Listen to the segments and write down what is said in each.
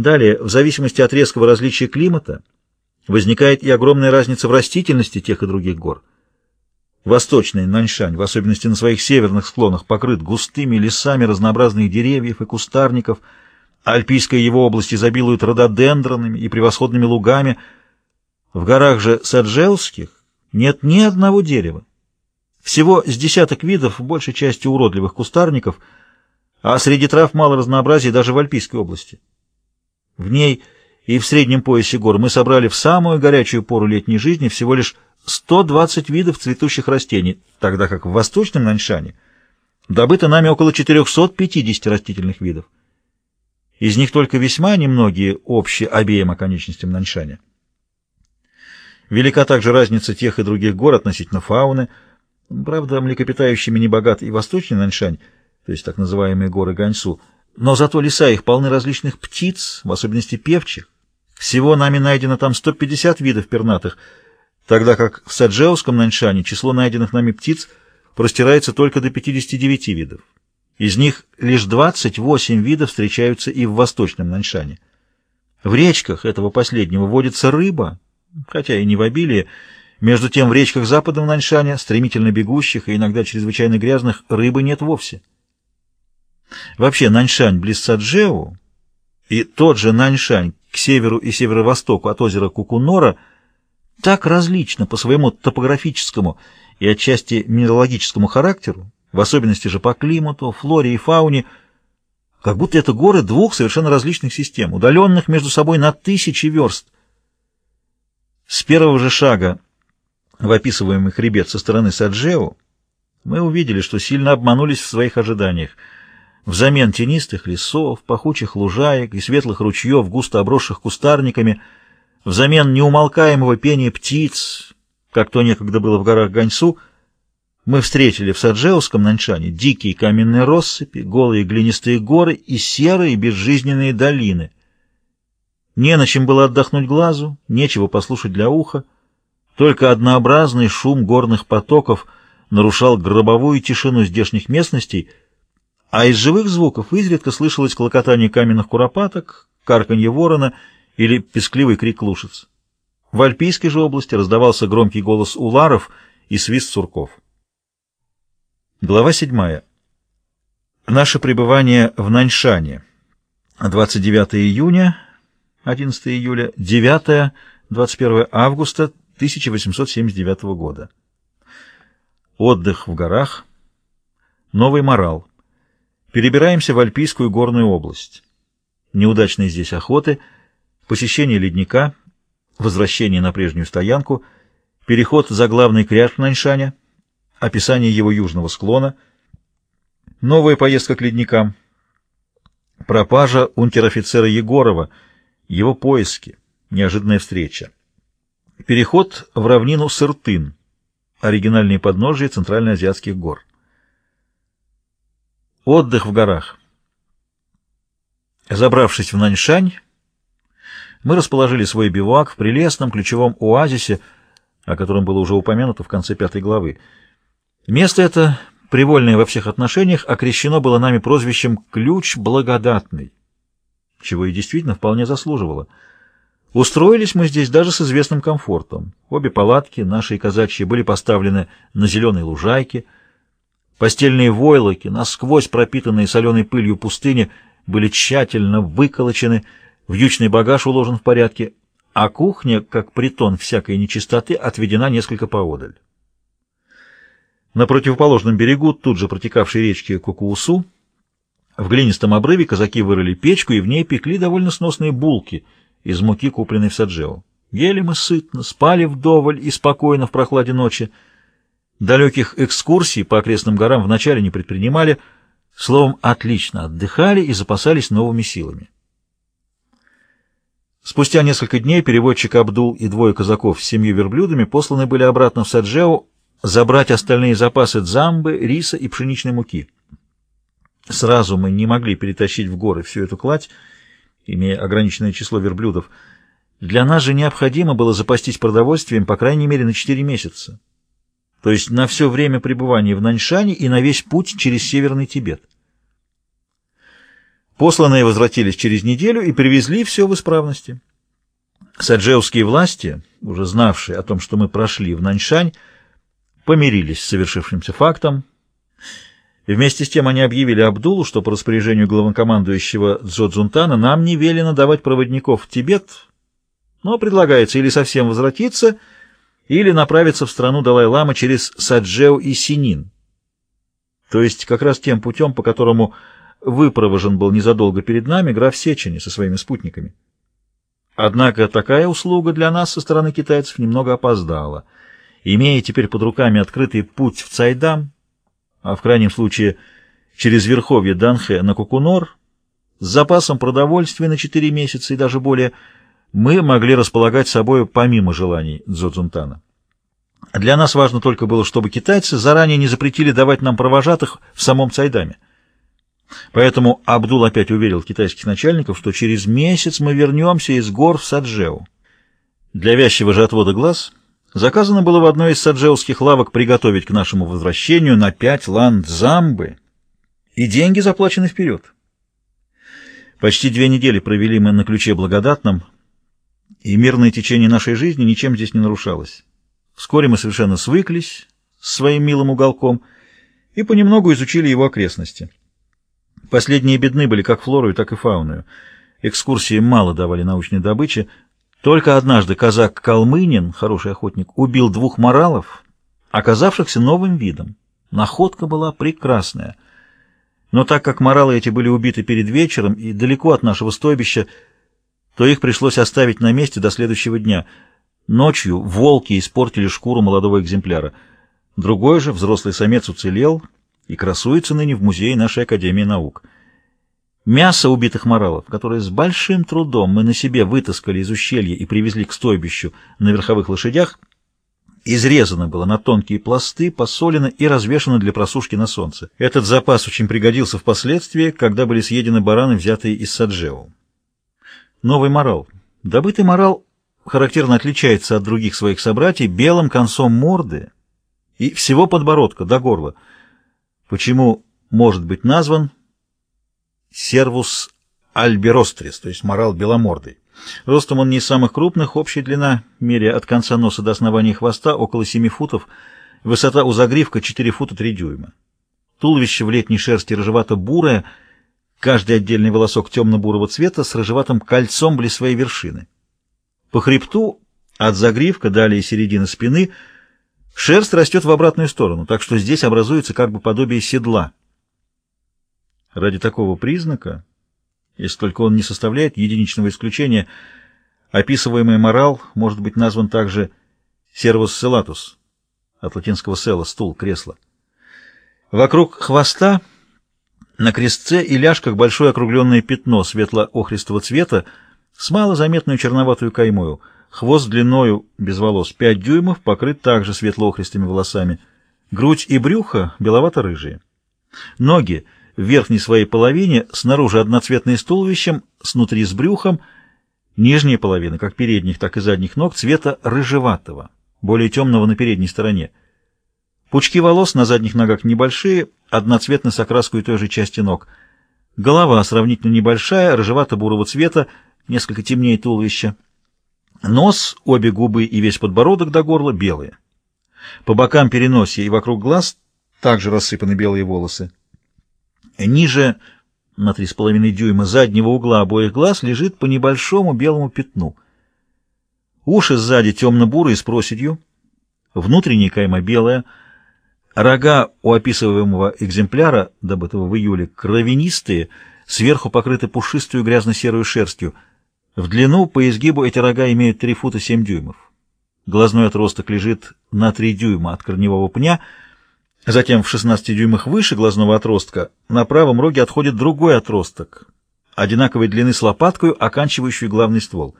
Далее, в зависимости от резкого различия климата, возникает и огромная разница в растительности тех и других гор. Восточный Наньшань, в особенности на своих северных склонах, покрыт густыми лесами разнообразных деревьев и кустарников, Альпийская его область изобилует рододендронами и превосходными лугами. В горах же Саджелских нет ни одного дерева. Всего с десяток видов, большей части уродливых кустарников, а среди трав мало разнообразия даже в Альпийской области. В ней и в среднем поясе гор мы собрали в самую горячую пору летней жизни всего лишь 120 видов цветущих растений, тогда как в восточном Наньшане добыто нами около 450 растительных видов. Из них только весьма немногие общие обеим оконечностям Наньшаня. Велика также разница тех и других гор относительно фауны. Правда, млекопитающими не богат и восточный Наньшань, то есть так называемые горы Ганьсу, но зато леса их полны различных птиц, в особенности певчих. Всего нами найдено там 150 видов пернатых, тогда как в Саджеуском Наньшане число найденных нами птиц простирается только до 59 видов. Из них лишь 28 видов встречаются и в восточном Наньшане. В речках этого последнего водится рыба, хотя и не в обилии. Между тем в речках западного Наньшаня, стремительно бегущих и иногда чрезвычайно грязных, рыбы нет вовсе. Вообще Наньшань близ Саджеу и тот же Наньшань к северу и северо-востоку от озера Кукунора так различно по своему топографическому и отчасти минералогическому характеру, в особенности же по климату, флоре и фауне, как будто это горы двух совершенно различных систем, удаленных между собой на тысячи верст. С первого же шага в описываемый хребет со стороны Саджео мы увидели, что сильно обманулись в своих ожиданиях — Взамен тенистых лесов, пахучих лужаек и светлых ручьев, густо обросших кустарниками, взамен неумолкаемого пения птиц, как то некогда было в горах Ганьсу, мы встретили в Саджеуском Наньшане дикие каменные россыпи, голые глинистые горы и серые безжизненные долины. Не на чем было отдохнуть глазу, нечего послушать для уха, только однообразный шум горных потоков нарушал гробовую тишину здешних местностей — а из живых звуков изредка слышалось клокотание каменных куропаток, карканье ворона или пескливый крик лушиц. В Альпийской же области раздавался громкий голос уларов и свист сурков. Глава 7. Наше пребывание в Наньшане. 29 июня, 11 июля, 9, 21 августа 1879 года. Отдых в горах. Новый морал. Перебираемся в Альпийскую горную область. Неудачные здесь охоты, посещение ледника, возвращение на прежнюю стоянку, переход за главный кряж Наньшаня, описание его южного склона, новая поездка к ледникам, пропажа унтер-офицера Егорова, его поиски, неожиданная встреча, переход в равнину Сыртын, оригинальные подножия центральноазиатских гор. Отдых в горах. Забравшись в Наньшань, мы расположили свой бивак в прелестном ключевом оазисе, о котором было уже упомянуто в конце пятой главы. Место это, привольное во всех отношениях, окрещено было нами прозвищем «Ключ благодатный», чего и действительно вполне заслуживало. Устроились мы здесь даже с известным комфортом. Обе палатки, наши и казачьи, были поставлены на зеленой лужайке — Постельные войлоки, насквозь пропитанные соленой пылью пустыни, были тщательно выколочены, вьючный багаж уложен в порядке, а кухня, как притон всякой нечистоты, отведена несколько поодаль. На противоположном берегу, тут же протекавшей речки Кукуусу, в глинистом обрыве казаки вырыли печку и в ней пекли довольно сносные булки из муки, купленной в Саджео. Ели мы сытно, спали вдоволь и спокойно в прохладе ночи, Далеких экскурсий по окрестным горам вначале не предпринимали, словом, отлично отдыхали и запасались новыми силами. Спустя несколько дней переводчик Абдул и двое казаков с семью верблюдами посланы были обратно в Саджеу забрать остальные запасы дзамбы, риса и пшеничной муки. Сразу мы не могли перетащить в горы всю эту кладь, имея ограниченное число верблюдов. Для нас же необходимо было запастись продовольствием по крайней мере на четыре месяца то есть на все время пребывания в Наньшане и на весь путь через Северный Тибет. Посланные возвратились через неделю и привезли все в исправности. Саджеуские власти, уже знавшие о том, что мы прошли в Наньшань, помирились с совершившимся фактом. И вместе с тем они объявили Абдулу, что по распоряжению главнокомандующего Джо Джунтана нам не велено давать проводников в Тибет, но предлагается или совсем возвратиться, или направиться в страну Далай-Лама через Саджеу и Синин. То есть как раз тем путем, по которому выпровожен был незадолго перед нами граф Сечени со своими спутниками. Однако такая услуга для нас со стороны китайцев немного опоздала. Имея теперь под руками открытый путь в Цайдам, а в крайнем случае через верховье Данхэ на Кукунор, с запасом продовольствия на 4 месяца и даже более, мы могли располагать собой помимо желаний Дзодзунтана. Для нас важно только было, чтобы китайцы заранее не запретили давать нам провожатых в самом Цайдаме. Поэтому Абдул опять уверил китайских начальников, что через месяц мы вернемся из гор в Саджеу. Для вязчего же отвода глаз заказано было в одной из саджеуских лавок приготовить к нашему возвращению на пять ланд замбы, и деньги заплачены вперед. Почти две недели провели мы на ключе благодатном, и мирное течение нашей жизни ничем здесь не нарушалось. Вскоре мы совершенно свыклись с своим милым уголком и понемногу изучили его окрестности. Последние бедны были как флорою, так и фауную. Экскурсии мало давали научной добычи. Только однажды казак Калмынин, хороший охотник, убил двух моралов, оказавшихся новым видом. Находка была прекрасная. Но так как моралы эти были убиты перед вечером и далеко от нашего стойбища, то их пришлось оставить на месте до следующего дня. Ночью волки испортили шкуру молодого экземпляра. Другой же, взрослый самец, уцелел — и красуется ныне в музее нашей Академии наук. Мясо убитых моралов, которое с большим трудом мы на себе вытаскали из ущелья и привезли к стойбищу на верховых лошадях, изрезано было на тонкие пласты, посолено и развешано для просушки на солнце. Этот запас очень пригодился впоследствии, когда были съедены бараны, взятые из Саджеу. Новый морал. Добытый морал характерно отличается от других своих собратьев белым концом морды и всего подбородка до горла – Почему может быть назван сервус альберострис, то есть морал беломордый? Ростом он не из самых крупных, общая длина, меря от конца носа до основания хвоста, около 7 футов, высота у загривка 4 фута 3 дюйма. Туловище в летней шерсти рыжевато-бурое, каждый отдельный волосок темно-бурого цвета с рыжеватым кольцом близ своей вершины. По хребту, от загривка, далее середины спины — Шерсть растет в обратную сторону, так что здесь образуется как бы подобие седла. Ради такого признака, если только он не составляет единичного исключения, описываемый морал может быть назван также сервус селатус, от латинского села — стул, кресло. Вокруг хвоста на крестце и ляжках большое округленное пятно светло-охристого цвета с малозаметную черноватую каймою — Хвост длиною, без волос, 5 дюймов, покрыт также светло-охристыми волосами. Грудь и брюхо беловато-рыжие. Ноги в верхней своей половине, снаружи одноцветные с туловищем, снутри с брюхом, нижняя половина, как передних, так и задних ног, цвета рыжеватого, более темного на передней стороне. Пучки волос на задних ногах небольшие, одноцветны с окраской той же части ног. Голова сравнительно небольшая, рыжевато-бурого цвета, несколько темнее туловища. Нос, обе губы и весь подбородок до горла белые. По бокам переносия и вокруг глаз также рассыпаны белые волосы. Ниже, на 3,5 дюйма заднего угла обоих глаз, лежит по небольшому белому пятну. Уши сзади темно-бурые с проседью, внутренняя кайма белая, рога у описываемого экземпляра, добытого в июле, кровянистые, сверху покрыты пушистую грязно-серую шерстью — в длину по изгибу эти рога имеют 3 фута 7 дюймов. Глазной отросток лежит на 3 дюйма от корневого пня, затем в 16 дюймах выше глазного отростка на правом роге отходит другой отросток, одинаковой длины с лопаткой, оканчивающую главный ствол.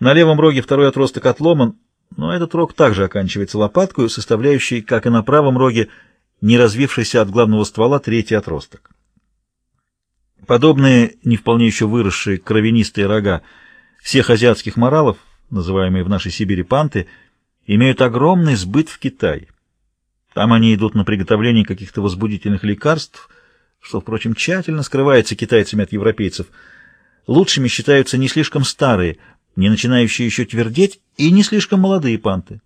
На левом роге второй отросток отломан, но этот рог также оканчивается лопаткой, составляющей, как и на правом роге, не развившийся от главного ствола третий отросток. Подобные, не вполне еще выросшие кровянистые рога всех азиатских моралов, называемые в нашей Сибири панты, имеют огромный сбыт в Китае. Там они идут на приготовление каких-то возбудительных лекарств, что, впрочем, тщательно скрывается китайцами от европейцев. Лучшими считаются не слишком старые, не начинающие еще твердеть, и не слишком молодые панты.